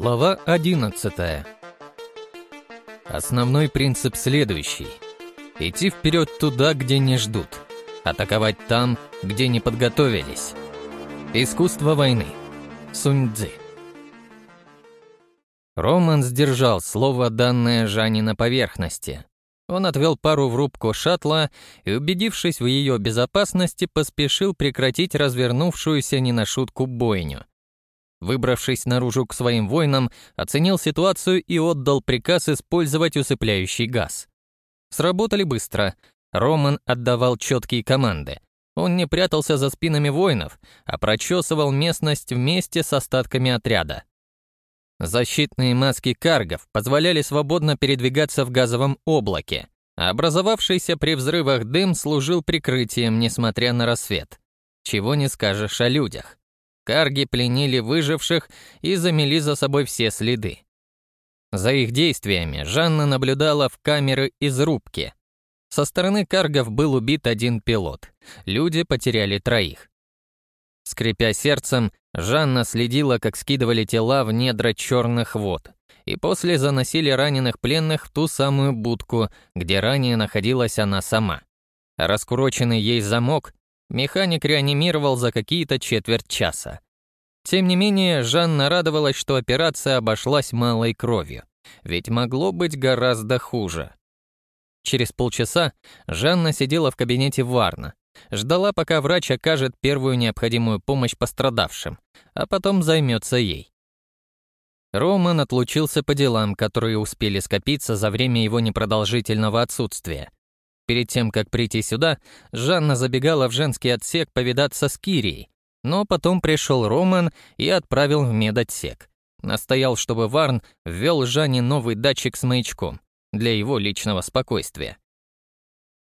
Глава 11. Основной принцип следующий. Идти вперед туда, где не ждут. Атаковать там, где не подготовились. Искусство войны. Сунь Цзы. Роман сдержал слово, данное Жанне на поверхности. Он отвел пару в рубку шаттла и, убедившись в ее безопасности, поспешил прекратить развернувшуюся не на шутку бойню. Выбравшись наружу к своим воинам, оценил ситуацию и отдал приказ использовать усыпляющий газ. Сработали быстро. Роман отдавал четкие команды. Он не прятался за спинами воинов, а прочесывал местность вместе с остатками отряда. Защитные маски каргов позволяли свободно передвигаться в газовом облаке, а образовавшийся при взрывах дым служил прикрытием, несмотря на рассвет. Чего не скажешь о людях. Карги пленили выживших и замели за собой все следы. За их действиями Жанна наблюдала в камеры из рубки. Со стороны каргов был убит один пилот. Люди потеряли троих. Скрипя сердцем, Жанна следила, как скидывали тела в недра черных вод, и после заносили раненых пленных в ту самую будку, где ранее находилась она сама. Раскуроченный ей замок Механик реанимировал за какие-то четверть часа. Тем не менее, Жанна радовалась, что операция обошлась малой кровью, ведь могло быть гораздо хуже. Через полчаса Жанна сидела в кабинете Варна, ждала, пока врач окажет первую необходимую помощь пострадавшим, а потом займется ей. Роман отлучился по делам, которые успели скопиться за время его непродолжительного отсутствия. Перед тем, как прийти сюда, Жанна забегала в женский отсек повидаться с Кирией, но потом пришел Роман и отправил в медотсек. Настоял, чтобы Варн ввел Жанне новый датчик с маячком для его личного спокойствия.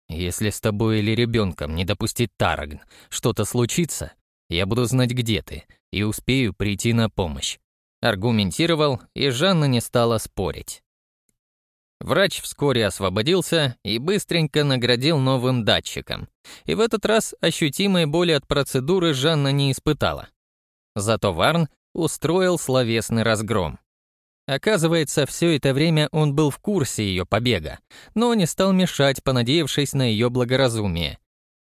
«Если с тобой или ребенком не допустить Тарагн, что-то случится, я буду знать, где ты, и успею прийти на помощь», аргументировал, и Жанна не стала спорить. Врач вскоре освободился и быстренько наградил новым датчиком. И в этот раз ощутимой боли от процедуры Жанна не испытала. Зато Варн устроил словесный разгром. Оказывается, все это время он был в курсе ее побега, но не стал мешать, понадеявшись на ее благоразумие.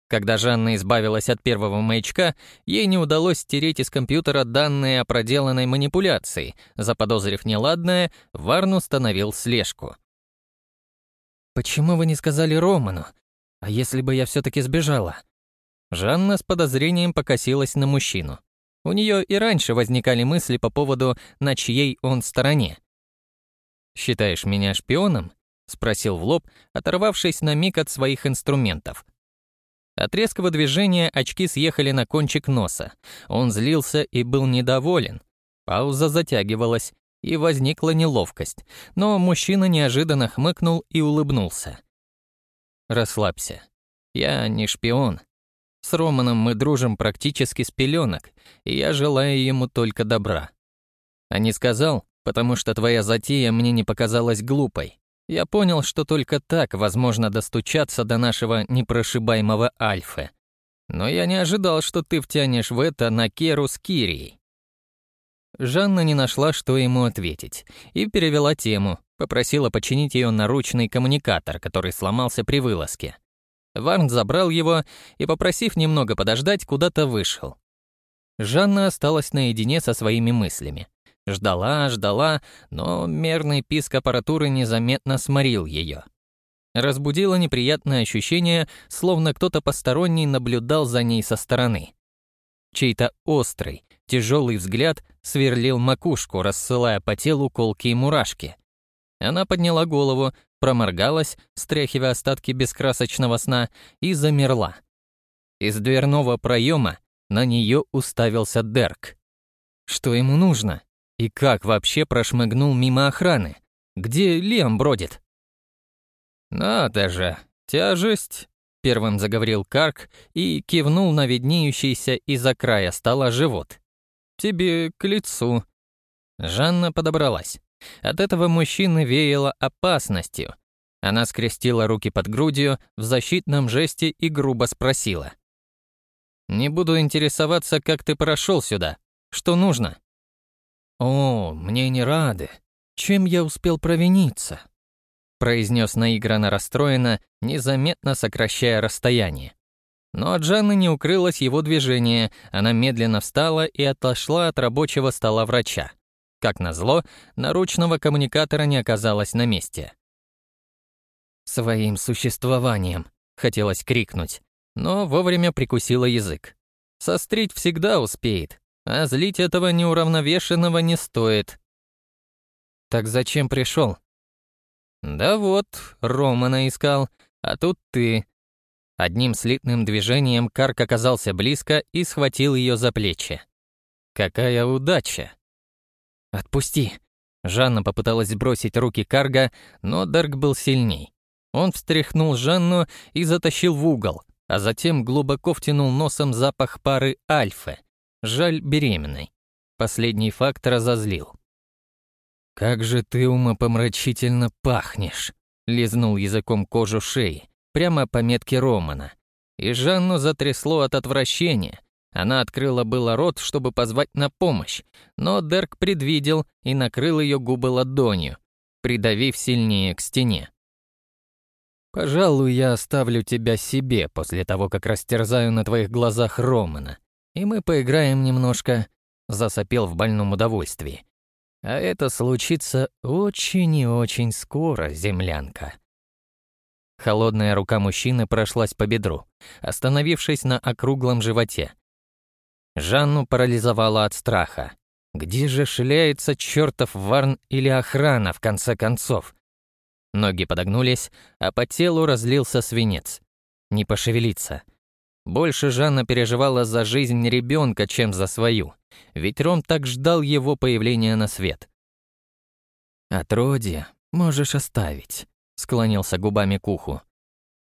Когда Жанна избавилась от первого маячка, ей не удалось стереть из компьютера данные о проделанной манипуляции. Заподозрив неладное, Варн установил слежку. «Почему вы не сказали Роману? А если бы я все-таки сбежала?» Жанна с подозрением покосилась на мужчину. У нее и раньше возникали мысли по поводу, на чьей он стороне. «Считаешь меня шпионом?» — спросил в лоб, оторвавшись на миг от своих инструментов. От резкого движения очки съехали на кончик носа. Он злился и был недоволен. Пауза затягивалась, и возникла неловкость, но мужчина неожиданно хмыкнул и улыбнулся. «Расслабься. Я не шпион. С Романом мы дружим практически с пеленок, и я желаю ему только добра. А не сказал, потому что твоя затея мне не показалась глупой. Я понял, что только так возможно достучаться до нашего непрошибаемого Альфы. Но я не ожидал, что ты втянешь в это на Керу с Кирией. Жанна не нашла, что ему ответить, и перевела тему, попросила починить ее наручный коммуникатор, который сломался при вылазке. Варн забрал его и, попросив немного подождать, куда-то вышел. Жанна осталась наедине со своими мыслями. Ждала, ждала, но мерный писк аппаратуры незаметно сморил ее. Разбудило неприятное ощущение, словно кто-то посторонний наблюдал за ней со стороны. Чей-то острый, тяжелый взгляд сверлил макушку, рассылая по телу колки и мурашки. Она подняла голову, проморгалась, стряхивая остатки бескрасочного сна, и замерла. Из дверного проема на нее уставился Дерк. Что ему нужно? И как вообще прошмыгнул мимо охраны? Где Лем бродит? «Надо же, тяжесть!» — первым заговорил Карк и кивнул на виднеющийся из-за края стола живот тебе к лицу». Жанна подобралась. От этого мужчины веяло опасностью. Она скрестила руки под грудью в защитном жесте и грубо спросила. «Не буду интересоваться, как ты прошел сюда. Что нужно?» «О, мне не рады. Чем я успел провиниться?» Произнес наигранно расстроенно, незаметно сокращая расстояние. Но от Жанны не укрылось его движение, она медленно встала и отошла от рабочего стола врача. Как назло, наручного коммуникатора не оказалось на месте. «Своим существованием», — хотелось крикнуть, но вовремя прикусила язык. Сострить всегда успеет, а злить этого неуравновешенного не стоит. «Так зачем пришел? «Да вот, Романа искал, а тут ты», Одним слитным движением Карк оказался близко и схватил ее за плечи. Какая удача! «Отпусти!» Жанна попыталась сбросить руки Карга, но Дарк был сильней. Он встряхнул Жанну и затащил в угол, а затем глубоко втянул носом запах пары альфы. Жаль, беременной. Последний факт разозлил. «Как же ты умопомрачительно пахнешь!» — лизнул языком кожу шеи прямо по метке Романа. И Жанну затрясло от отвращения. Она открыла было рот, чтобы позвать на помощь, но Дерк предвидел и накрыл ее губы ладонью, придавив сильнее к стене. «Пожалуй, я оставлю тебя себе после того, как растерзаю на твоих глазах Романа, и мы поиграем немножко», — засопел в больном удовольствии. «А это случится очень и очень скоро, землянка». Холодная рука мужчины прошлась по бедру, остановившись на округлом животе. Жанну парализовала от страха. Где же шляется чертов варн или охрана, в конце концов? Ноги подогнулись, а по телу разлился свинец. Не пошевелиться. Больше Жанна переживала за жизнь ребенка, чем за свою, ведь Ром так ждал его появления на свет. «Отродье можешь оставить», склонился губами к уху.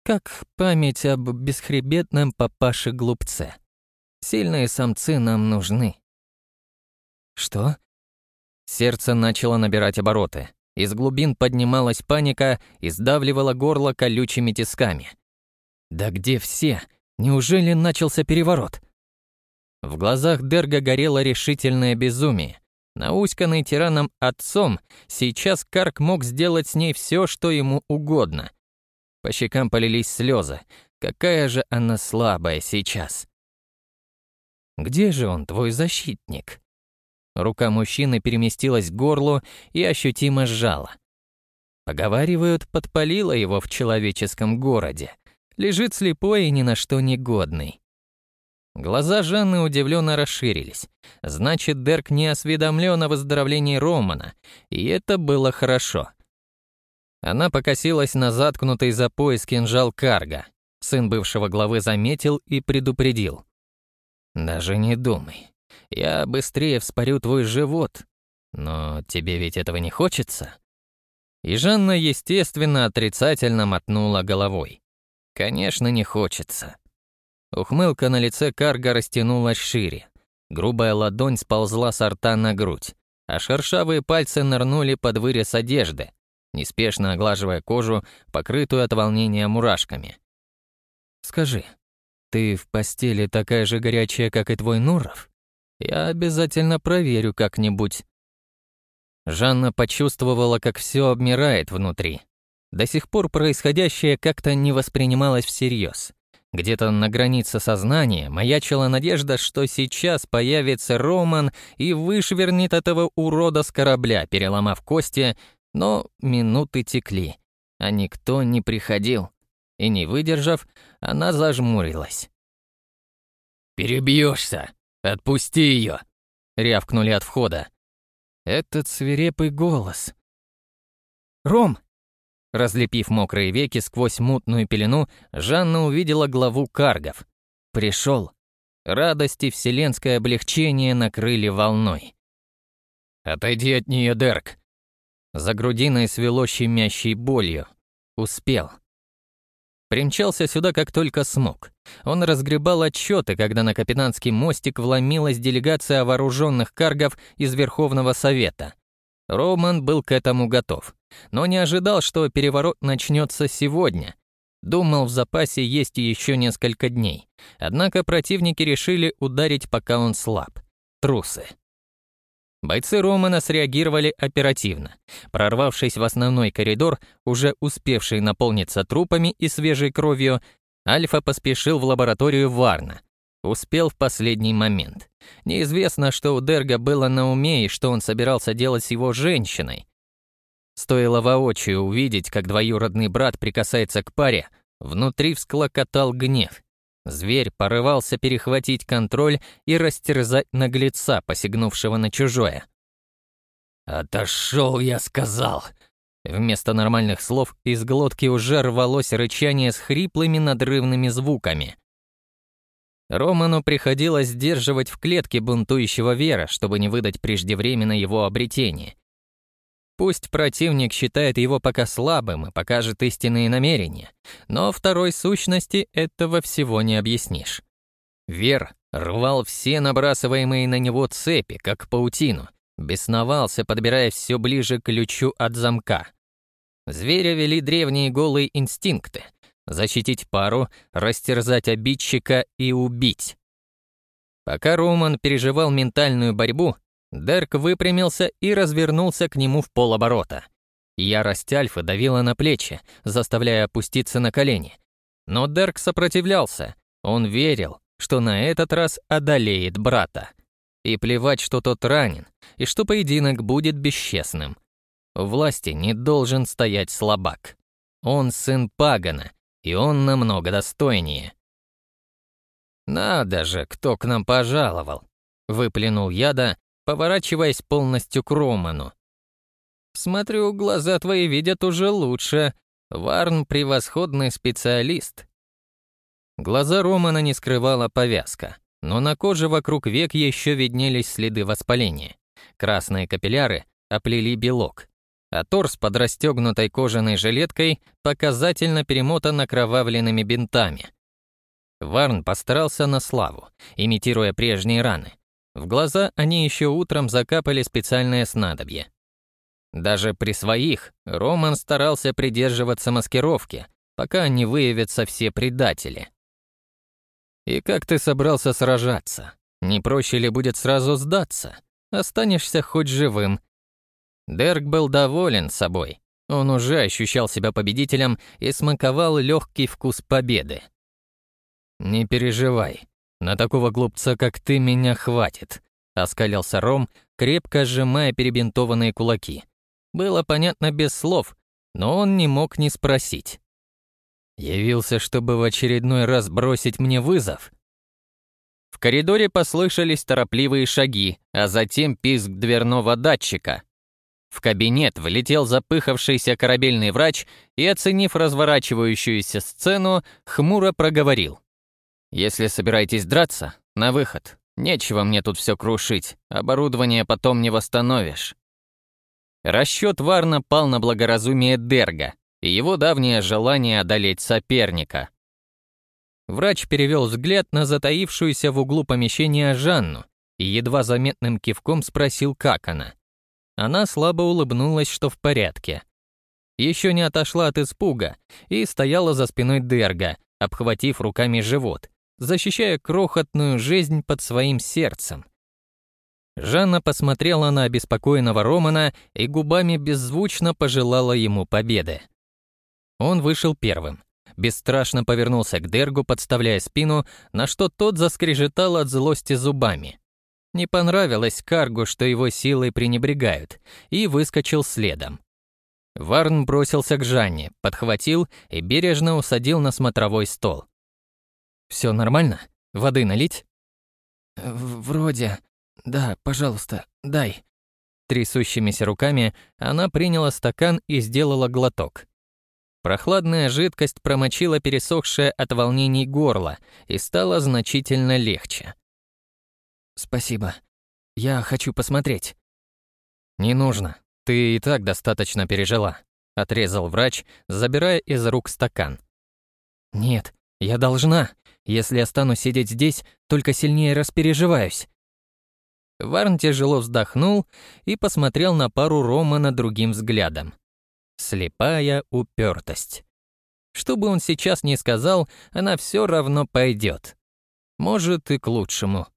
Как память об бесхребетном папаше-глупце. Сильные самцы нам нужны. Что? Сердце начало набирать обороты. Из глубин поднималась паника и сдавливала горло колючими тисками. Да где все? Неужели начался переворот? В глазах Дерга горело решительное безумие. Науськанный тираном отцом, сейчас Карк мог сделать с ней все, что ему угодно. По щекам полились слезы. Какая же она слабая сейчас. «Где же он, твой защитник?» Рука мужчины переместилась к горлу и ощутимо сжала. Поговаривают, подпалила его в человеческом городе. Лежит слепой и ни на что не годный. Глаза Жанны удивленно расширились. Значит, Дерк не осведомлен о выздоровлении Романа, и это было хорошо. Она покосилась на заткнутый за пояс кинжал Карга. Сын бывшего главы заметил и предупредил. «Даже не думай. Я быстрее вспорю твой живот. Но тебе ведь этого не хочется?» И Жанна, естественно, отрицательно мотнула головой. «Конечно, не хочется. Ухмылка на лице Карга растянулась шире. Грубая ладонь сползла с рта на грудь, а шершавые пальцы нырнули под вырез одежды, неспешно оглаживая кожу, покрытую от волнения мурашками. «Скажи, ты в постели такая же горячая, как и твой Нуров? Я обязательно проверю как-нибудь». Жанна почувствовала, как все обмирает внутри. До сих пор происходящее как-то не воспринималось всерьез. Где-то на границе сознания маячила надежда, что сейчас появится Роман и вышвырнет этого урода с корабля, переломав кости, но минуты текли, а никто не приходил. И не выдержав, она зажмурилась. «Перебьешься! Отпусти ее!» — рявкнули от входа. Этот свирепый голос. «Ром, Разлепив мокрые веки сквозь мутную пелену, Жанна увидела главу каргов. Пришел. Радость и вселенское облегчение накрыли волной. «Отойди от нее, Дерк!» За грудиной свело щемящей болью. Успел. Примчался сюда как только смог. Он разгребал отчеты, когда на капитанский мостик вломилась делегация вооруженных каргов из Верховного Совета. Роман был к этому готов, но не ожидал, что переворот начнется сегодня. Думал, в запасе есть еще несколько дней. Однако противники решили ударить, пока он слаб. Трусы. Бойцы Романа среагировали оперативно. Прорвавшись в основной коридор, уже успевший наполниться трупами и свежей кровью, Альфа поспешил в лабораторию Варна. Успел в последний момент. Неизвестно, что у Дерга было на уме и что он собирался делать с его женщиной. Стоило воочию увидеть, как двоюродный брат прикасается к паре, внутри всклокотал гнев. Зверь порывался перехватить контроль и растерзать наглеца, посягнувшего на чужое. «Отошел, я сказал!» Вместо нормальных слов из глотки уже рвалось рычание с хриплыми надрывными звуками. Роману приходилось сдерживать в клетке бунтующего Вера, чтобы не выдать преждевременно его обретение. Пусть противник считает его пока слабым и покажет истинные намерения, но второй сущности этого всего не объяснишь. Вер рвал все набрасываемые на него цепи, как паутину, бесновался, подбирая все ближе к ключу от замка. Зверя вели древние голые инстинкты — защитить пару, растерзать обидчика и убить. Пока Роман переживал ментальную борьбу, Дерк выпрямился и развернулся к нему в полоборота. Ярость Альфы давила на плечи, заставляя опуститься на колени. Но Дерк сопротивлялся. Он верил, что на этот раз одолеет брата. И плевать, что тот ранен, и что поединок будет бесчестным. Власти не должен стоять слабак. Он сын Пагана, и он намного достойнее. «Надо же, кто к нам пожаловал!» — выплюнул яда, поворачиваясь полностью к Роману. «Смотрю, глаза твои видят уже лучше. Варн — превосходный специалист». Глаза Романа не скрывала повязка, но на коже вокруг век еще виднелись следы воспаления. Красные капилляры оплели белок, а торс под расстегнутой кожаной жилеткой показательно перемотан окровавленными бинтами. Варн постарался на славу, имитируя прежние раны, в глаза они еще утром закапали специальное снадобье. Даже при своих Роман старался придерживаться маскировки, пока не выявятся все предатели. «И как ты собрался сражаться? Не проще ли будет сразу сдаться? Останешься хоть живым». Дерк был доволен собой. Он уже ощущал себя победителем и смаковал легкий вкус победы. «Не переживай, «На такого глупца, как ты, меня хватит», — оскалился Ром, крепко сжимая перебинтованные кулаки. Было понятно без слов, но он не мог не спросить. Явился, чтобы в очередной раз бросить мне вызов. В коридоре послышались торопливые шаги, а затем писк дверного датчика. В кабинет влетел запыхавшийся корабельный врач и, оценив разворачивающуюся сцену, хмуро проговорил. Если собираетесь драться, на выход. Нечего мне тут все крушить, оборудование потом не восстановишь. Расчет Варна пал на благоразумие Дерга и его давнее желание одолеть соперника. Врач перевел взгляд на затаившуюся в углу помещения Жанну и едва заметным кивком спросил, как она. Она слабо улыбнулась, что в порядке. Еще не отошла от испуга и стояла за спиной Дерга, обхватив руками живот, защищая крохотную жизнь под своим сердцем. Жанна посмотрела на обеспокоенного Романа и губами беззвучно пожелала ему победы. Он вышел первым. Бесстрашно повернулся к Дергу, подставляя спину, на что тот заскрежетал от злости зубами. Не понравилось Каргу, что его силой пренебрегают, и выскочил следом. Варн бросился к Жанне, подхватил и бережно усадил на смотровой стол. Все нормально? Воды налить?» «Вроде. Да, пожалуйста, дай». Трясущимися руками она приняла стакан и сделала глоток. Прохладная жидкость промочила пересохшее от волнений горло и стало значительно легче. «Спасибо. Я хочу посмотреть». «Не нужно. Ты и так достаточно пережила», — отрезал врач, забирая из рук стакан. «Нет, я должна. Если я стану сидеть здесь, только сильнее распереживаюсь». Варн тяжело вздохнул и посмотрел на пару Романа другим взглядом. Слепая упертость. Что бы он сейчас ни сказал, она все равно пойдет. Может, и к лучшему.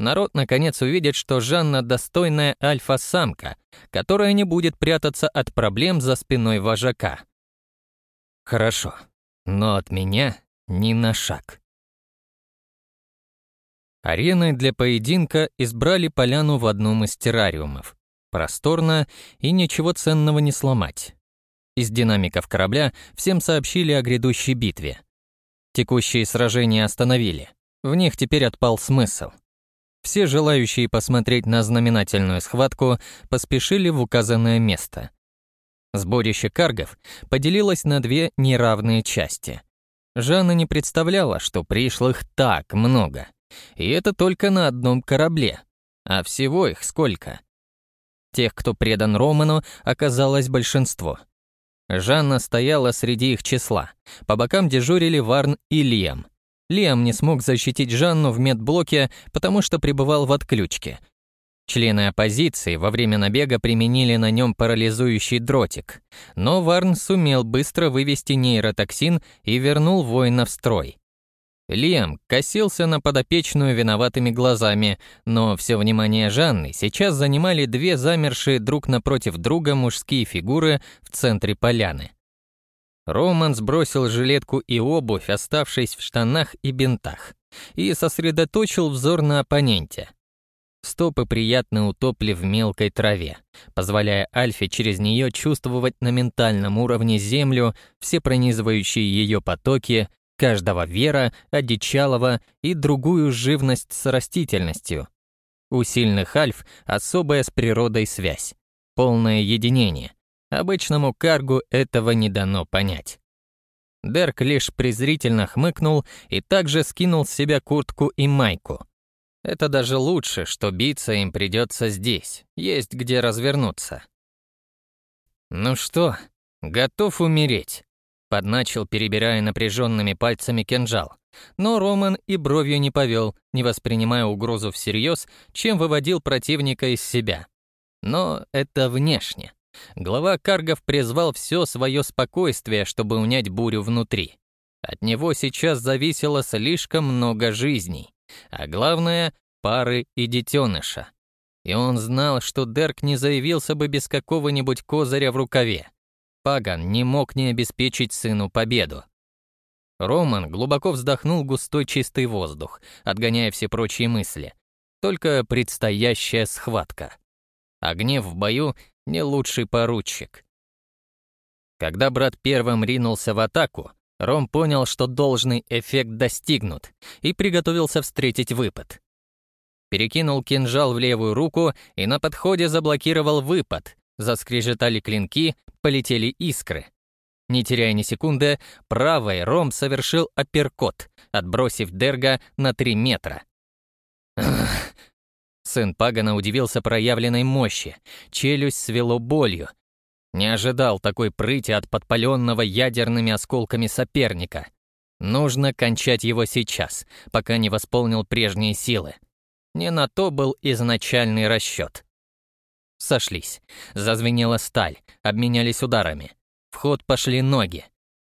Народ наконец увидит, что Жанна достойная альфа-самка, которая не будет прятаться от проблем за спиной вожака. Хорошо, но от меня ни на шаг. Ареной для поединка избрали поляну в одном из террариумов. Просторно и ничего ценного не сломать. Из динамиков корабля всем сообщили о грядущей битве. Текущие сражения остановили. В них теперь отпал смысл. Все желающие посмотреть на знаменательную схватку поспешили в указанное место. Сборище каргов поделилось на две неравные части. Жанна не представляла, что пришлых так много. И это только на одном корабле. А всего их сколько? Тех, кто предан Роману, оказалось большинство. Жанна стояла среди их числа. По бокам дежурили Варн и Лиам. Лиам не смог защитить Жанну в медблоке, потому что пребывал в отключке. Члены оппозиции во время набега применили на нем парализующий дротик, но Варн сумел быстро вывести нейротоксин и вернул воина в строй. Лиам косился на подопечную виноватыми глазами, но все внимание Жанны сейчас занимали две замершие друг напротив друга мужские фигуры в центре поляны. Роман сбросил жилетку и обувь, оставшись в штанах и бинтах, и сосредоточил взор на оппоненте. Стопы приятно утопли в мелкой траве, позволяя Альфе через нее чувствовать на ментальном уровне землю, все пронизывающие ее потоки, каждого вера, одичалого и другую живность с растительностью. У сильных альф особая с природой связь, полное единение. Обычному каргу этого не дано понять. Дерк лишь презрительно хмыкнул и также скинул с себя куртку и майку. Это даже лучше, что биться им придется здесь, есть где развернуться. «Ну что, готов умереть?» Подначил, перебирая напряженными пальцами кинжал. Но Роман и бровью не повел, не воспринимая угрозу всерьез, чем выводил противника из себя. Но это внешне. Глава Каргов призвал все свое спокойствие, чтобы унять бурю внутри. От него сейчас зависело слишком много жизней, а главное — пары и детеныша. И он знал, что Дерк не заявился бы без какого-нибудь козыря в рукаве. Паган не мог не обеспечить сыну победу. Роман глубоко вздохнул густой чистый воздух, отгоняя все прочие мысли. Только предстоящая схватка. А гнев в бою — не лучший поручик. Когда брат первым ринулся в атаку, Ром понял, что должный эффект достигнут, и приготовился встретить выпад. Перекинул кинжал в левую руку и на подходе заблокировал выпад. Заскрежетали клинки, полетели искры. Не теряя ни секунды, правой Ром совершил апперкот, отбросив Дерга на три метра. Сын Пагана удивился проявленной мощи, челюсть свело болью. Не ожидал такой прыти от подпаленного ядерными осколками соперника. Нужно кончать его сейчас, пока не восполнил прежние силы. Не на то был изначальный расчет. Сошлись. Зазвенела сталь, обменялись ударами. В ход пошли ноги.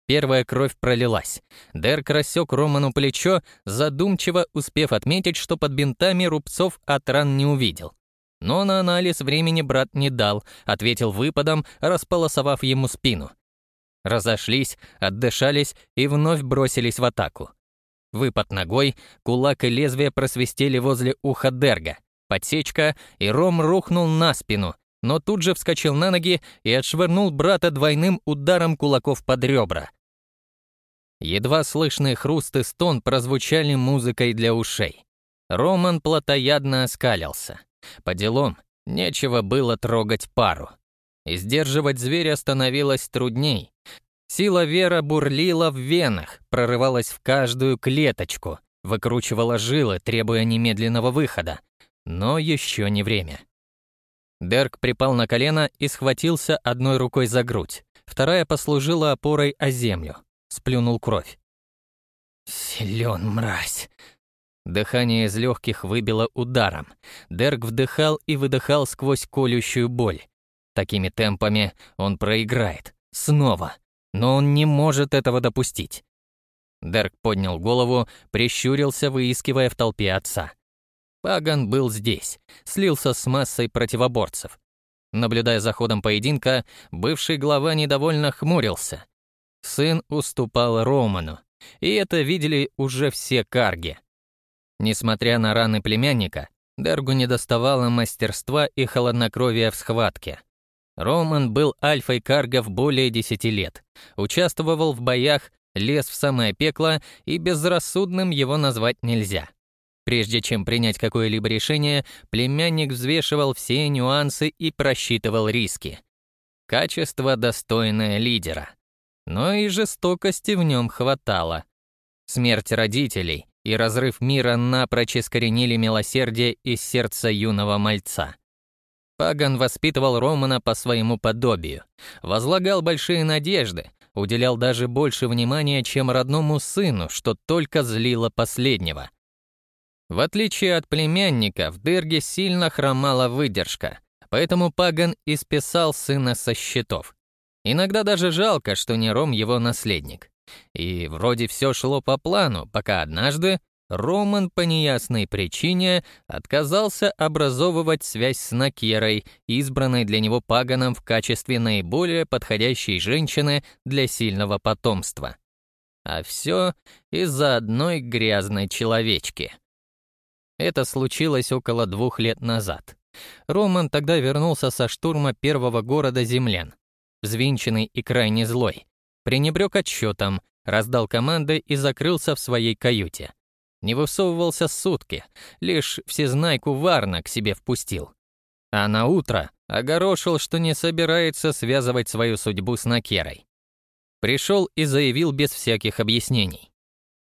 Первая кровь пролилась. Дерк рассек Роману плечо, задумчиво успев отметить, что под бинтами рубцов от ран не увидел. Но на анализ времени брат не дал, ответил выпадом, располосовав ему спину. Разошлись, отдышались и вновь бросились в атаку. Выпад ногой, кулак и лезвие просвистели возле уха Дерга. Подсечка, и Ром рухнул на спину, но тут же вскочил на ноги и отшвырнул брата двойным ударом кулаков под ребра. Едва слышный хруст и стон прозвучали музыкой для ушей. Роман плотоядно оскалился. По делам, нечего было трогать пару. И сдерживать зверя становилось трудней. Сила вера бурлила в венах, прорывалась в каждую клеточку, выкручивала жилы, требуя немедленного выхода. Но еще не время. Дерк припал на колено и схватился одной рукой за грудь. Вторая послужила опорой о землю. Сплюнул кровь. Силен, мразь!» Дыхание из легких выбило ударом. Дерк вдыхал и выдыхал сквозь колющую боль. Такими темпами он проиграет. Снова. Но он не может этого допустить. Дерк поднял голову, прищурился, выискивая в толпе отца. Паган был здесь, слился с массой противоборцев. Наблюдая за ходом поединка, бывший глава недовольно хмурился. Сын уступал Роману, и это видели уже все карги. Несмотря на раны племянника, Дергу не доставало мастерства и холоднокровия в схватке. Роман был альфой каргов более десяти лет, участвовал в боях, лез в самое пекло, и безрассудным его назвать нельзя. Прежде чем принять какое-либо решение, племянник взвешивал все нюансы и просчитывал риски. Качество, достойное лидера. Но и жестокости в нем хватало. Смерть родителей и разрыв мира напрочь искоренили милосердие из сердца юного мальца. Паган воспитывал Романа по своему подобию, возлагал большие надежды, уделял даже больше внимания, чем родному сыну, что только злило последнего. В отличие от племянника, в Дерге сильно хромала выдержка, поэтому Паган и списал сына со счетов. Иногда даже жалко, что не Ром его наследник. И вроде все шло по плану, пока однажды Роман по неясной причине отказался образовывать связь с Накерой, избранной для него Паганом в качестве наиболее подходящей женщины для сильного потомства. А все из-за одной грязной человечки. Это случилось около двух лет назад. Роман тогда вернулся со штурма первого города землян. Взвинченный и крайне злой. Пренебрег отчетом, раздал команды и закрылся в своей каюте. Не высовывался сутки, лишь всезнайку Варна к себе впустил. А на утро огорошил, что не собирается связывать свою судьбу с Накерой. Пришел и заявил без всяких объяснений.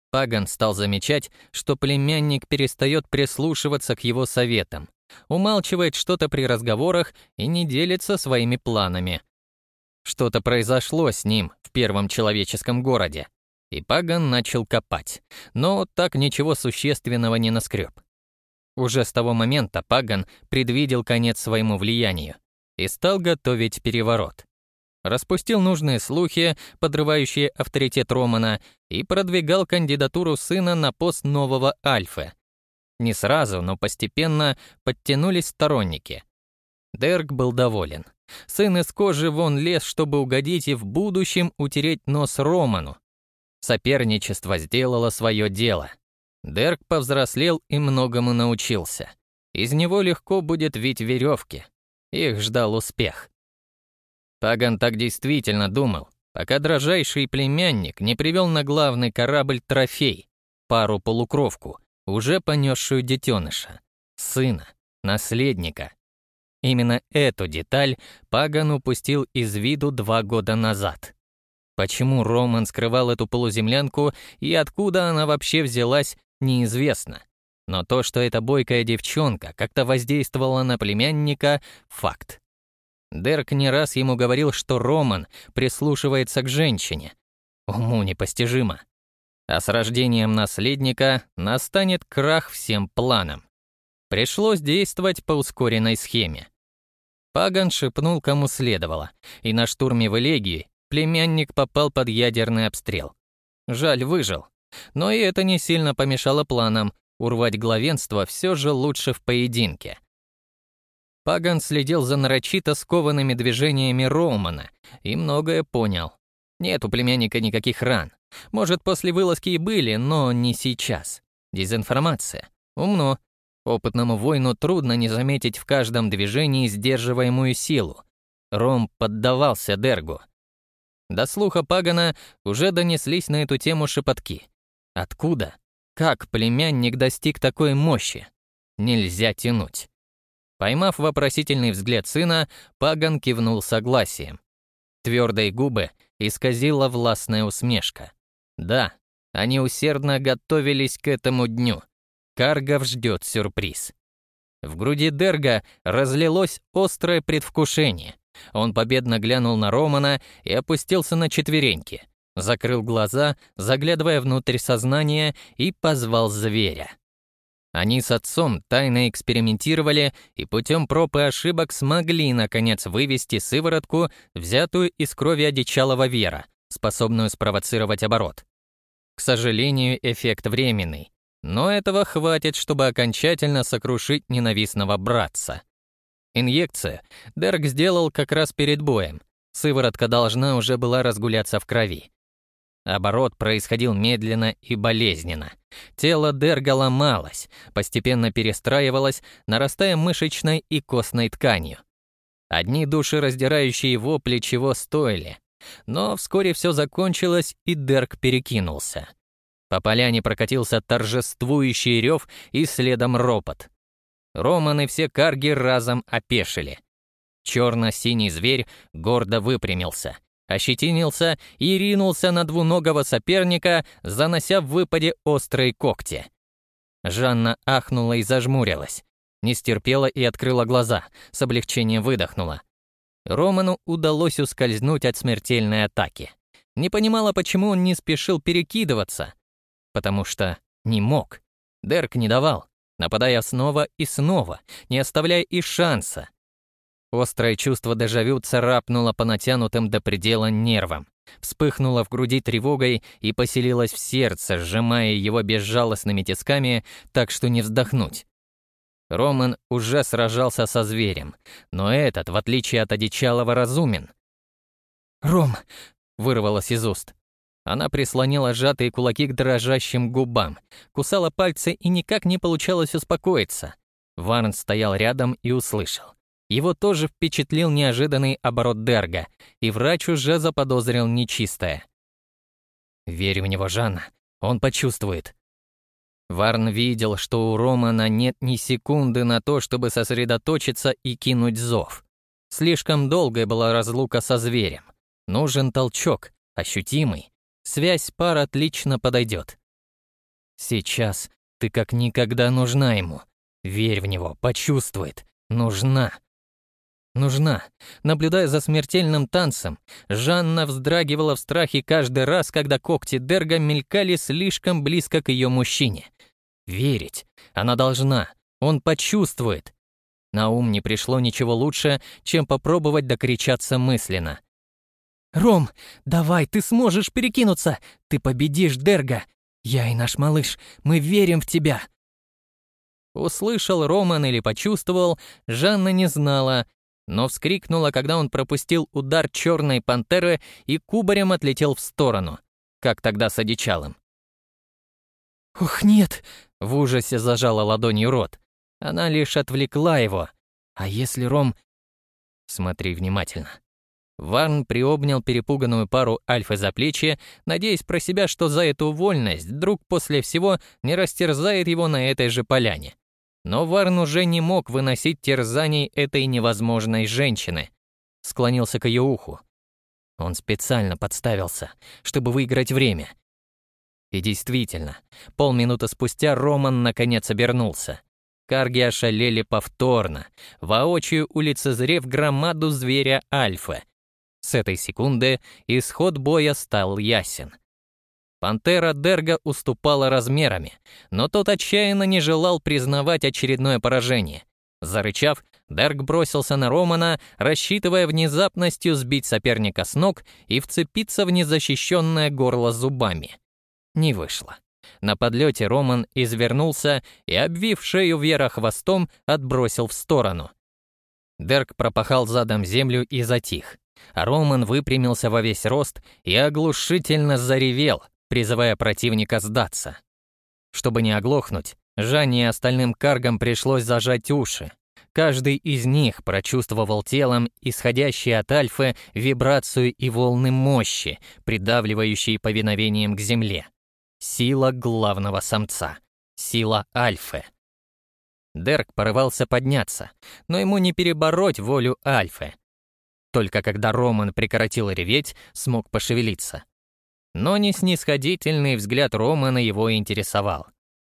Паган стал замечать, что племянник перестает прислушиваться к его советам, умалчивает что-то при разговорах и не делится своими планами. Что-то произошло с ним в первом человеческом городе, и Паган начал копать, но так ничего существенного не наскреб. Уже с того момента Паган предвидел конец своему влиянию и стал готовить переворот. Распустил нужные слухи, подрывающие авторитет Романа, и продвигал кандидатуру сына на пост нового Альфы. Не сразу, но постепенно подтянулись сторонники. Дерг был доволен. Сын из кожи вон лез, чтобы угодить и в будущем утереть нос Роману, Соперничество сделало свое дело. Дерк повзрослел и многому научился. Из него легко будет вить веревки. Их ждал успех. Паган так действительно думал, пока дрожайший племянник не привел на главный корабль трофей, пару-полукровку, уже понесшую детеныша, сына, наследника. Именно эту деталь Паган упустил из виду два года назад. Почему Роман скрывал эту полуземлянку и откуда она вообще взялась, неизвестно. Но то, что эта бойкая девчонка как-то воздействовала на племянника — факт. Дерк не раз ему говорил, что Роман прислушивается к женщине. Уму непостижимо. А с рождением наследника настанет крах всем планам. Пришлось действовать по ускоренной схеме. Паган шепнул, кому следовало, и на штурме в Элегии Племянник попал под ядерный обстрел. Жаль, выжил. Но и это не сильно помешало планам. Урвать главенство все же лучше в поединке. Паган следил за нарочито скованными движениями Роумана и многое понял. Нет у племянника никаких ран. Может, после вылазки и были, но не сейчас. Дезинформация. Умно. Опытному воину трудно не заметить в каждом движении сдерживаемую силу. Ром поддавался Дергу. До слуха Пагана уже донеслись на эту тему шепотки. Откуда? Как племянник достиг такой мощи? Нельзя тянуть. Поймав вопросительный взгляд сына, Паган кивнул согласием. Твердые губы исказила властная усмешка. Да, они усердно готовились к этому дню. Каргов ждет сюрприз. В груди Дерга разлилось острое предвкушение. Он победно глянул на Романа и опустился на четвереньки, закрыл глаза, заглядывая внутрь сознания, и позвал зверя. Они с отцом тайно экспериментировали и путем проб и ошибок смогли, наконец, вывести сыворотку, взятую из крови одичалого вера, способную спровоцировать оборот. К сожалению, эффект временный. Но этого хватит, чтобы окончательно сокрушить ненавистного братца. Инъекция Дерг сделал как раз перед боем. Сыворотка должна уже была разгуляться в крови. Оборот происходил медленно и болезненно. Тело Дерга ломалось, постепенно перестраивалось, нарастая мышечной и костной тканью. Одни душераздирающие вопли чего стоили. Но вскоре все закончилось, и Дерг перекинулся. По поляне прокатился торжествующий рев и следом ропот. Роман и все карги разом опешили. Черно-синий зверь гордо выпрямился, ощетинился и ринулся на двуногого соперника, занося в выпаде острые когти. Жанна ахнула и зажмурилась. Не стерпела и открыла глаза, с облегчением выдохнула. Роману удалось ускользнуть от смертельной атаки. Не понимала, почему он не спешил перекидываться. Потому что не мог. Дерк не давал, нападая снова и снова, не оставляя и шанса. Острое чувство дежавю царапнуло по натянутым до предела нервам, вспыхнуло в груди тревогой и поселилось в сердце, сжимая его безжалостными тисками, так что не вздохнуть. Роман уже сражался со зверем, но этот, в отличие от одичалого, разумен. «Ром!» — вырвалось из уст. Она прислонила сжатые кулаки к дрожащим губам, кусала пальцы и никак не получалось успокоиться. Варн стоял рядом и услышал. Его тоже впечатлил неожиданный оборот Дерга, и врач уже заподозрил нечистое. «Верь в него, Жанна, он почувствует», Варн видел, что у Романа нет ни секунды на то, чтобы сосредоточиться и кинуть зов. Слишком долгая была разлука со зверем. Нужен толчок, ощутимый. Связь пар отлично подойдет. Сейчас ты как никогда нужна ему. Верь в него, почувствует. Нужна. Нужна. Наблюдая за смертельным танцем, Жанна вздрагивала в страхе каждый раз, когда когти Дерга мелькали слишком близко к ее мужчине. Верить. Она должна. Он почувствует. На ум не пришло ничего лучше, чем попробовать докричаться мысленно. «Ром, давай, ты сможешь перекинуться! Ты победишь Дерга! Я и наш малыш, мы верим в тебя!» Услышал Роман или почувствовал, Жанна не знала, но вскрикнула, когда он пропустил удар черной пантеры и кубарем отлетел в сторону, как тогда с одичалом. «Ух, нет!» — в ужасе зажала ладонью рот. Она лишь отвлекла его. «А если Ром...» «Смотри внимательно». Варн приобнял перепуганную пару Альфы за плечи, надеясь про себя, что за эту вольность друг после всего не растерзает его на этой же поляне. Но Варн уже не мог выносить терзаний этой невозможной женщины. Склонился к ее уху. Он специально подставился, чтобы выиграть время. И действительно, полминуты спустя Роман наконец обернулся. Карги ошалели повторно, воочию улицезрев громаду зверя Альфа. С этой секунды исход боя стал ясен. Пантера Дерга уступала размерами, но тот отчаянно не желал признавать очередное поражение. Зарычав, Дерг бросился на Романа, рассчитывая внезапностью сбить соперника с ног и вцепиться в незащищенное горло зубами не вышло. На подлете Роман извернулся и, обвив шею Вера хвостом, отбросил в сторону. Дерк пропахал задом землю и затих, Роман выпрямился во весь рост и оглушительно заревел, призывая противника сдаться. Чтобы не оглохнуть, Жанне и остальным каргам пришлось зажать уши. Каждый из них прочувствовал телом исходящие от альфы вибрацию и волны мощи, придавливающие повиновением к земле. Сила главного самца. Сила альфы. Дерк порывался подняться, но ему не перебороть волю альфы. Только когда Роман прекратил реветь, смог пошевелиться. Но неснисходительный взгляд Романа его интересовал.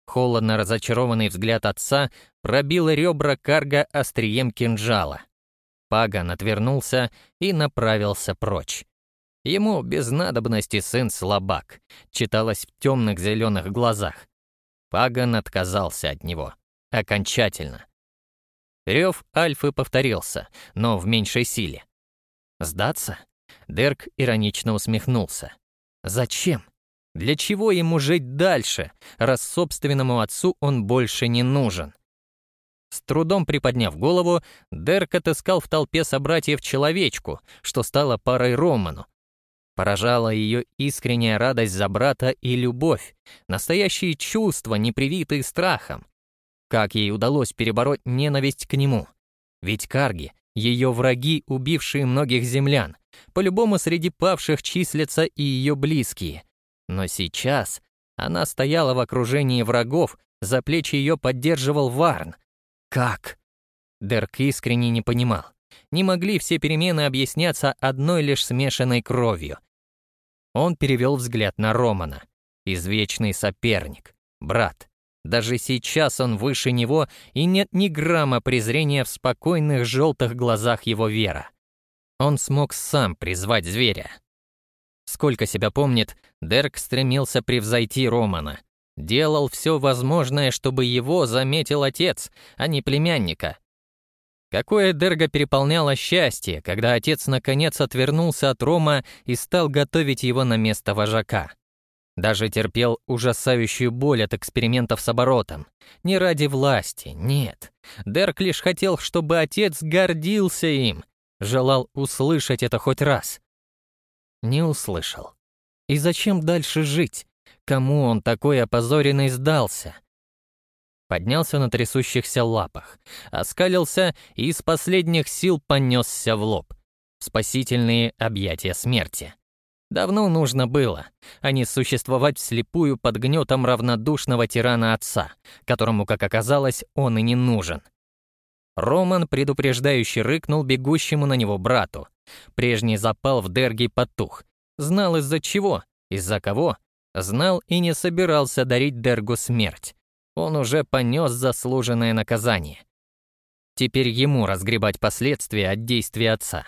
Холодно разочарованный взгляд отца пробил ребра карга острием кинжала. Паган отвернулся и направился прочь. Ему без надобности сын слабак, читалось в темных зеленых глазах. Паган отказался от него. Окончательно. Рев Альфы повторился, но в меньшей силе. «Сдаться?» Дерк иронично усмехнулся. «Зачем? Для чего ему жить дальше, раз собственному отцу он больше не нужен? С трудом приподняв голову, Дерк отыскал в толпе собратьев человечку, что стало парой Роману. Поражала ее искренняя радость за брата и любовь, настоящие чувства, не привитые страхом. Как ей удалось перебороть ненависть к нему? Ведь Карги — ее враги, убившие многих землян. По-любому среди павших числятся и ее близкие. Но сейчас она стояла в окружении врагов, за плечи ее поддерживал Варн. Как? Дерк искренне не понимал. Не могли все перемены объясняться одной лишь смешанной кровью. Он перевел взгляд на Романа. Извечный соперник, брат. Даже сейчас он выше него, и нет ни грамма презрения в спокойных желтых глазах его Вера. Он смог сам призвать зверя. Сколько себя помнит, Дерк стремился превзойти Романа. Делал все возможное, чтобы его заметил отец, а не племянника. Какое Дерга переполняло счастье, когда отец наконец отвернулся от Рома и стал готовить его на место вожака. Даже терпел ужасающую боль от экспериментов с оборотом. Не ради власти, нет. Дерк лишь хотел, чтобы отец гордился им. Желал услышать это хоть раз. Не услышал. И зачем дальше жить? Кому он такой опозоренный сдался? Поднялся на трясущихся лапах, оскалился и из последних сил понесся в лоб. Спасительные объятия смерти. Давно нужно было, а не существовать вслепую под гнетом равнодушного тирана отца, которому, как оказалось, он и не нужен. Роман предупреждающе рыкнул бегущему на него брату. Прежний запал в Дерги потух. Знал из-за чего, из-за кого. Знал и не собирался дарить Дергу смерть. Он уже понес заслуженное наказание. Теперь ему разгребать последствия от действий отца.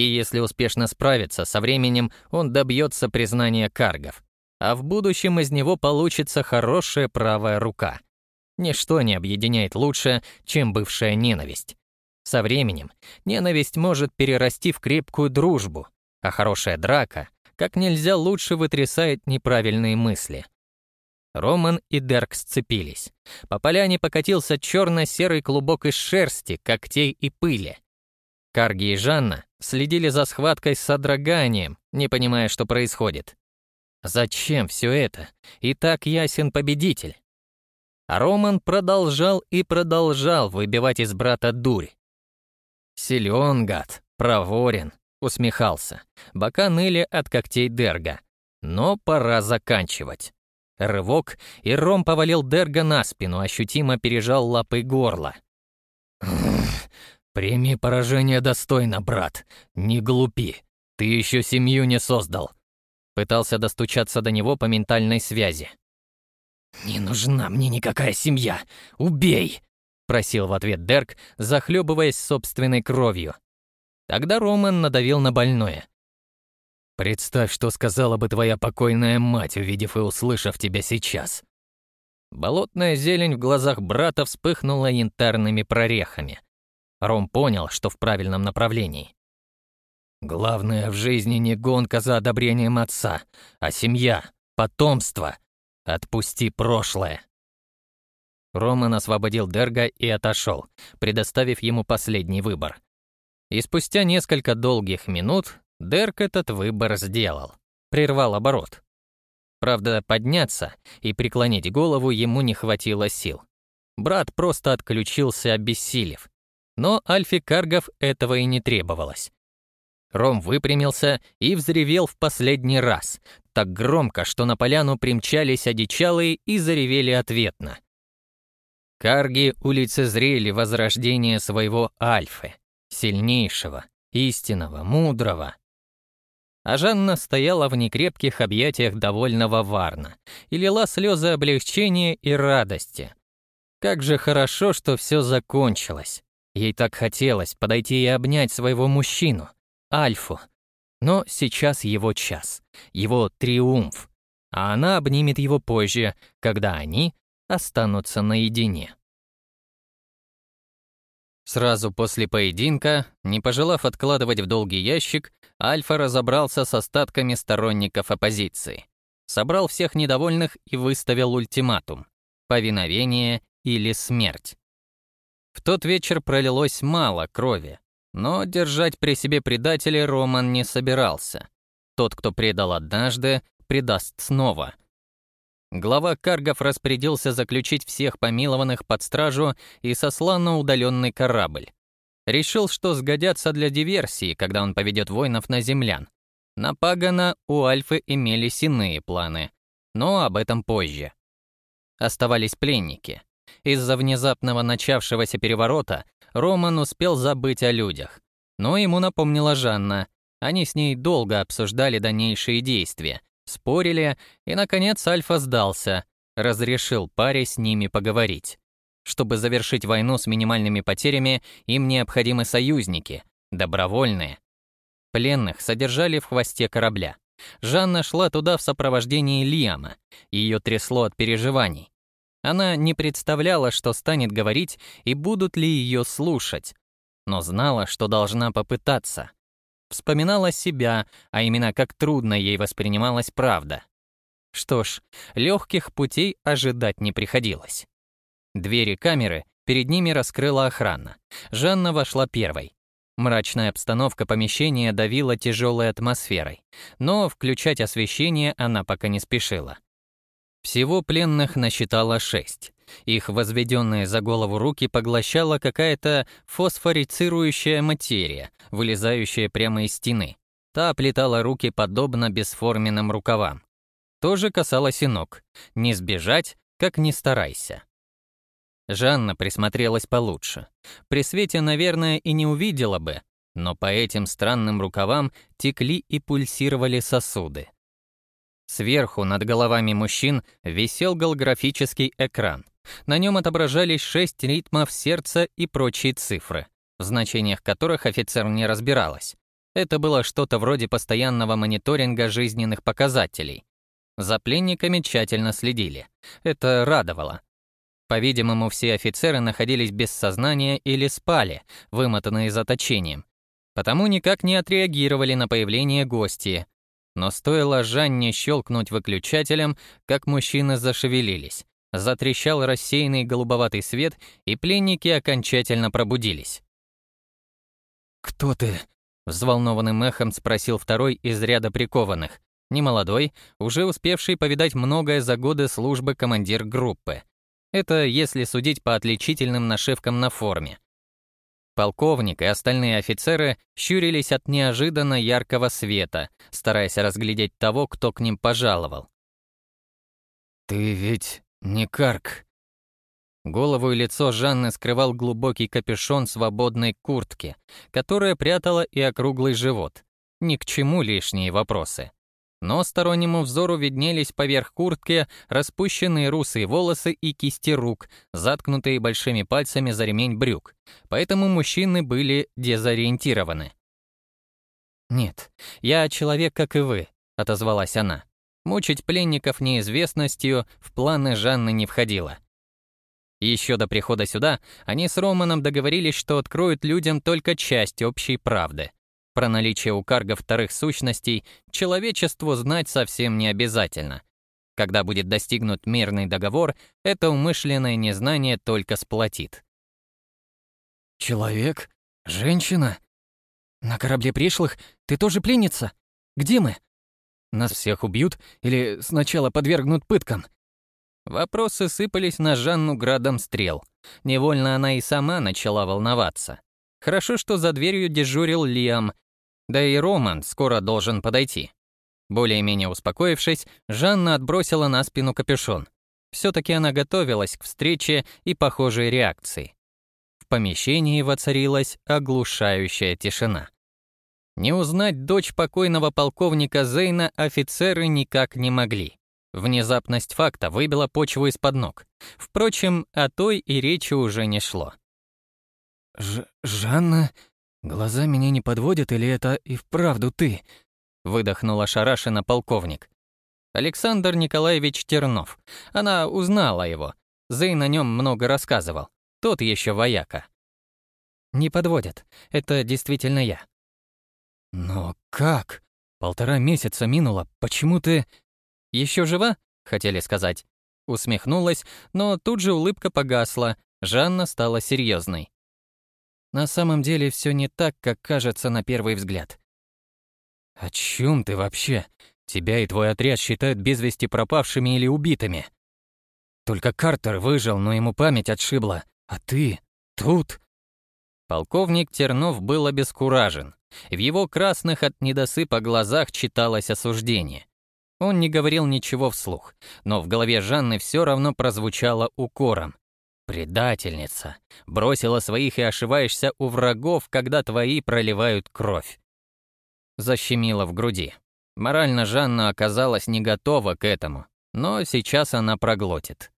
И если успешно справиться, со временем он добьется признания каргов. А в будущем из него получится хорошая правая рука — Ничто не объединяет лучше, чем бывшая ненависть. Со временем ненависть может перерасти в крепкую дружбу, а хорошая драка как нельзя лучше вытрясает неправильные мысли. Роман и Дерк сцепились. По поляне покатился черно-серый клубок из шерсти, когтей и пыли. Карги и Жанна следили за схваткой с содроганием, не понимая, что происходит. Зачем все это? И так ясен победитель. Роман продолжал и продолжал выбивать из брата дурь. «Силен, гад, проворен», — усмехался. Бока ныли от когтей Дерга. «Но пора заканчивать». Рывок, и Ром повалил Дерга на спину, ощутимо пережал лапой горло. «Прими поражение достойно, брат. Не глупи. Ты еще семью не создал». Пытался достучаться до него по ментальной связи. «Не нужна мне никакая семья! Убей!» — просил в ответ Дерк, захлебываясь собственной кровью. Тогда Роман надавил на больное. «Представь, что сказала бы твоя покойная мать, увидев и услышав тебя сейчас». Болотная зелень в глазах брата вспыхнула янтарными прорехами. Ром понял, что в правильном направлении. «Главное в жизни не гонка за одобрением отца, а семья, потомство», Отпусти прошлое. Роман освободил Дерга и отошел, предоставив ему последний выбор. И спустя несколько долгих минут Дерг этот выбор сделал. Прервал оборот. Правда, подняться и преклонить голову ему не хватило сил. Брат просто отключился, обессилев. Но Альфе Каргов этого и не требовалось. Ром выпрямился и взревел в последний раз, так громко, что на поляну примчались одичалые и заревели ответно. Карги улицезрели возрождение своего Альфы, сильнейшего, истинного, мудрого. А Жанна стояла в некрепких объятиях довольного Варна и лила слезы облегчения и радости. Как же хорошо, что все закончилось. Ей так хотелось подойти и обнять своего мужчину — Альфу. Но сейчас его час, его триумф, а она обнимет его позже, когда они останутся наедине. Сразу после поединка, не пожелав откладывать в долгий ящик, Альфа разобрался с остатками сторонников оппозиции. собрал всех недовольных и выставил ультиматум — повиновение или смерть. В тот вечер пролилось мало крови, но держать при себе предателей Роман не собирался. Тот, кто предал однажды, предаст снова. Глава Каргов распорядился заключить всех помилованных под стражу и сослал на удаленный корабль. Решил, что сгодятся для диверсии, когда он поведет воинов на землян. На Пагана у Альфы имелись иные планы, но об этом позже. Оставались пленники. Из-за внезапного начавшегося переворота Роман успел забыть о людях. Но ему напомнила Жанна. Они с ней долго обсуждали дальнейшие действия, спорили, и, наконец, Альфа сдался, разрешил паре с ними поговорить. Чтобы завершить войну с минимальными потерями, им необходимы союзники, добровольные. Пленных содержали в хвосте корабля. Жанна шла туда в сопровождении Лиама. Ее трясло от переживаний. Она не представляла, что станет говорить и будут ли ее слушать, но знала, что должна попытаться. Вспоминала себя, а именно как трудно ей воспринималась правда. Что ж, легких путей ожидать не приходилось. Двери камеры перед ними раскрыла охрана. Жанна вошла первой. Мрачная обстановка помещения давила тяжелой атмосферой, но включать освещение она пока не спешила. Всего пленных насчитала шесть. Их возведенные за голову руки поглощала какая-то фосфорицирующая материя, вылезающая прямо из стены. Та оплетала руки подобно бесформенным рукавам. То же касалось и ног. Не сбежать, как ни старайся. Жанна присмотрелась получше. При свете, наверное, и не увидела бы, но по этим странным рукавам текли и пульсировали сосуды. Сверху над головами мужчин висел голографический экран. На нем отображались шесть ритмов сердца и прочие цифры, в значениях которых офицер не разбиралась. Это было что-то вроде постоянного мониторинга жизненных показателей. За пленниками тщательно следили. Это радовало. По-видимому, все офицеры находились без сознания или спали, вымотанные заточением. Потому никак не отреагировали на появление гостей, но стоило Жанне щелкнуть выключателем, как мужчины зашевелились. Затрещал рассеянный голубоватый свет, и пленники окончательно пробудились. «Кто ты?» — взволнованным эхом спросил второй из ряда прикованных. Немолодой, уже успевший повидать многое за годы службы командир группы. Это если судить по отличительным нашивкам на форме. Полковник и остальные офицеры щурились от неожиданно яркого света, стараясь разглядеть того, кто к ним пожаловал. «Ты ведь не Карк?» Голову и лицо Жанны скрывал глубокий капюшон свободной куртки, которая прятала и округлый живот. Ни к чему лишние вопросы но стороннему взору виднелись поверх куртки распущенные русые волосы и кисти рук, заткнутые большими пальцами за ремень брюк, поэтому мужчины были дезориентированы. «Нет, я человек, как и вы», — отозвалась она. Мучить пленников неизвестностью в планы Жанны не входило. Еще до прихода сюда они с Романом договорились, что откроют людям только часть общей правды. Про наличие у карга вторых сущностей человечеству знать совсем не обязательно. Когда будет достигнут мирный договор, это умышленное незнание только сплотит. «Человек? Женщина? На корабле пришлых? Ты тоже пленница? Где мы? Нас всех убьют или сначала подвергнут пыткам?» Вопросы сыпались на Жанну градом стрел. Невольно она и сама начала волноваться. Хорошо, что за дверью дежурил Лиам, да и Роман скоро должен подойти. Более-менее успокоившись, Жанна отбросила на спину капюшон. Все-таки она готовилась к встрече и похожей реакции. В помещении воцарилась оглушающая тишина. Не узнать дочь покойного полковника Зейна офицеры никак не могли. Внезапность факта выбила почву из-под ног. Впрочем, о той и речи уже не шло. Ж «Жанна? Глаза меня не подводят или это и вправду ты?» Выдохнул ошарашенно полковник. Александр Николаевич Тернов. Она узнала его. Зей на нем много рассказывал. Тот еще вояка. «Не подводят. Это действительно я». «Но как? Полтора месяца минуло. Почему ты...» Еще жива?» — хотели сказать. Усмехнулась, но тут же улыбка погасла, Жанна стала серьезной. На самом деле все не так, как кажется на первый взгляд. «О чем ты вообще? Тебя и твой отряд считают без вести пропавшими или убитыми. Только Картер выжил, но ему память отшибла. А ты тут?» Полковник Тернов был обескуражен. В его красных от недосыпа глазах читалось осуждение. Он не говорил ничего вслух, но в голове Жанны все равно прозвучало укором. «Предательница! Бросила своих и ошиваешься у врагов, когда твои проливают кровь!» Защемило в груди. Морально Жанна оказалась не готова к этому, но сейчас она проглотит.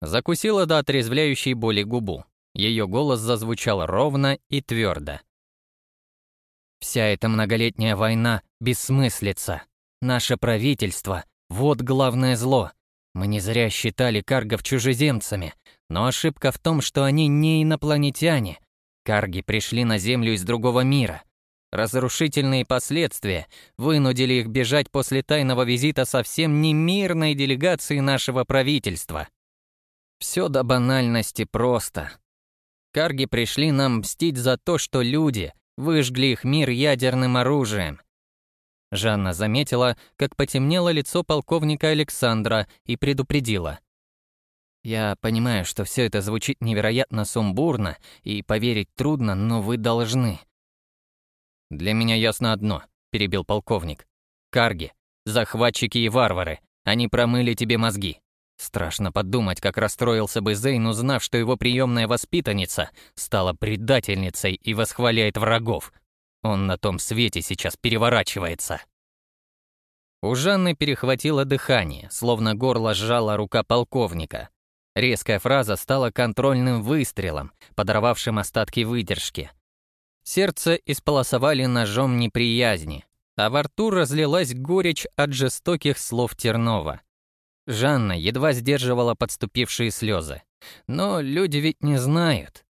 Закусила до отрезвляющей боли губу. Ее голос зазвучал ровно и твердо. «Вся эта многолетняя война — бессмыслица. Наше правительство — вот главное зло. Мы не зря считали каргов чужеземцами, но ошибка в том, что они не инопланетяне. Карги пришли на Землю из другого мира. Разрушительные последствия вынудили их бежать после тайного визита совсем не мирной делегации нашего правительства. Все до банальности просто. Карги пришли нам мстить за то, что люди выжгли их мир ядерным оружием. Жанна заметила, как потемнело лицо полковника Александра и предупредила. «Я понимаю, что все это звучит невероятно сумбурно и поверить трудно, но вы должны». «Для меня ясно одно», — перебил полковник. «Карги, захватчики и варвары, они промыли тебе мозги. Страшно подумать, как расстроился бы Зейн, узнав, что его приемная воспитанница стала предательницей и восхваляет врагов. Он на том свете сейчас переворачивается. У Жанны перехватило дыхание, словно горло сжала рука полковника. Резкая фраза стала контрольным выстрелом, подорвавшим остатки выдержки. Сердце исполосовали ножом неприязни, а во рту разлилась горечь от жестоких слов Тернова. Жанна едва сдерживала подступившие слезы. Но люди ведь не знают.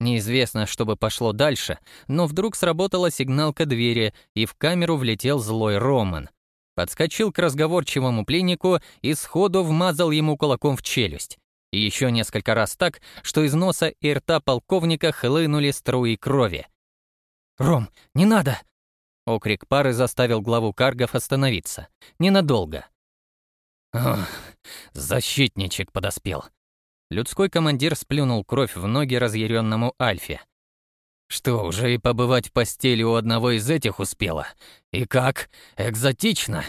Неизвестно, что бы пошло дальше, но вдруг сработала сигналка двери, и в камеру влетел злой Роман. Подскочил к разговорчивому пленнику и сходу вмазал ему кулаком в челюсть. И еще несколько раз так, что из носа и рта полковника хлынули струи крови. «Ром, не надо!» Окрик пары заставил главу каргов остановиться. Ненадолго. Ох, защитничек подоспел. Людской командир сплюнул кровь в ноги разъяренному Альфе. Что, уже и побывать в постели у одного из этих успела? И как? Экзотично!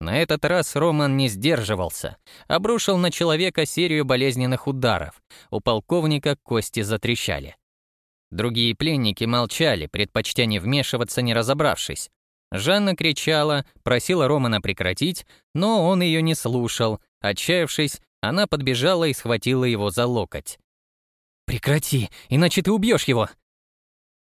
На этот раз Роман не сдерживался, обрушил на человека серию болезненных ударов. У полковника кости затрещали. Другие пленники молчали, предпочтя не вмешиваться, не разобравшись. Жанна кричала, просила Романа прекратить, но он ее не слушал. Отчаявшись, она подбежала и схватила его за локоть. «Прекрати, иначе ты убьешь его!»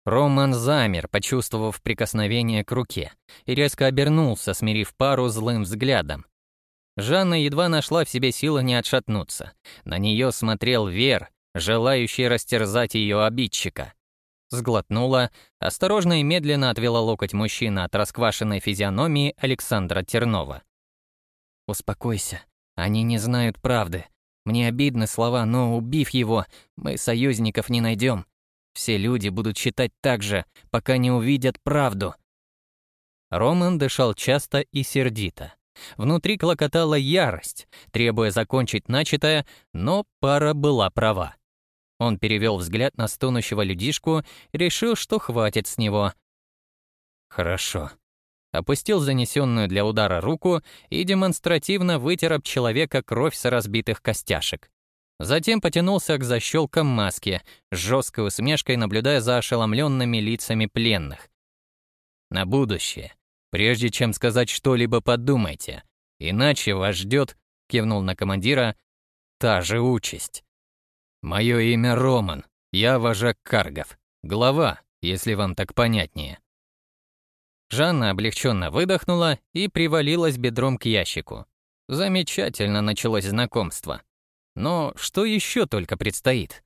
Роман замер, почувствовав прикосновение к руке, и резко обернулся, смирив пару злым взглядом. Жанна едва нашла в себе силы не отшатнуться. На нее смотрел Вер, желающий растерзать ее обидчика сглотнула, осторожно и медленно отвела локоть мужчины от расквашенной физиономии Александра Тернова. «Успокойся, они не знают правды. Мне обидны слова, но убив его, мы союзников не найдем. Все люди будут считать так же, пока не увидят правду». Роман дышал часто и сердито. Внутри клокотала ярость, требуя закончить начатое, но пара была права. Он перевел взгляд на стонущего людишку решил, что хватит с него. Хорошо. Опустил занесенную для удара руку и демонстративно вытер об человека кровь с разбитых костяшек. Затем потянулся к защелкам маски, с жесткой усмешкой наблюдая за ошеломленными лицами пленных. На будущее. Прежде чем сказать что-либо, подумайте. Иначе вас ждет, кивнул на командира, та же участь. Мое имя Роман. Я вожак Каргов. Глава, если вам так понятнее. Жанна облегченно выдохнула и привалилась бедром к ящику. Замечательно началось знакомство. Но что еще только предстоит?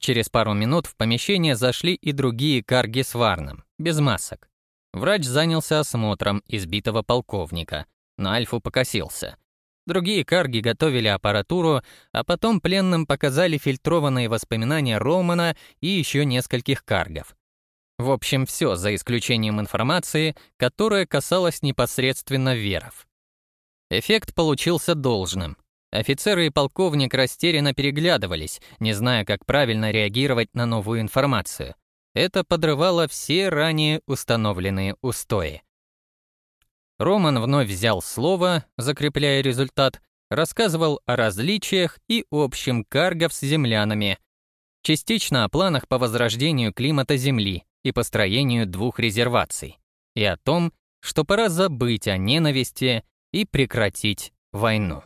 Через пару минут в помещение зашли и другие карги с Варном, без масок. Врач занялся осмотром избитого полковника. на Альфу покосился. Другие карги готовили аппаратуру, а потом пленным показали фильтрованные воспоминания Романа и еще нескольких каргов. В общем, все за исключением информации, которая касалась непосредственно веров. Эффект получился должным. Офицеры и полковник растерянно переглядывались, не зная, как правильно реагировать на новую информацию. Это подрывало все ранее установленные устои. Роман вновь взял слово, закрепляя результат, рассказывал о различиях и общем каргов с землянами, частично о планах по возрождению климата Земли и построению двух резерваций, и о том, что пора забыть о ненависти и прекратить войну.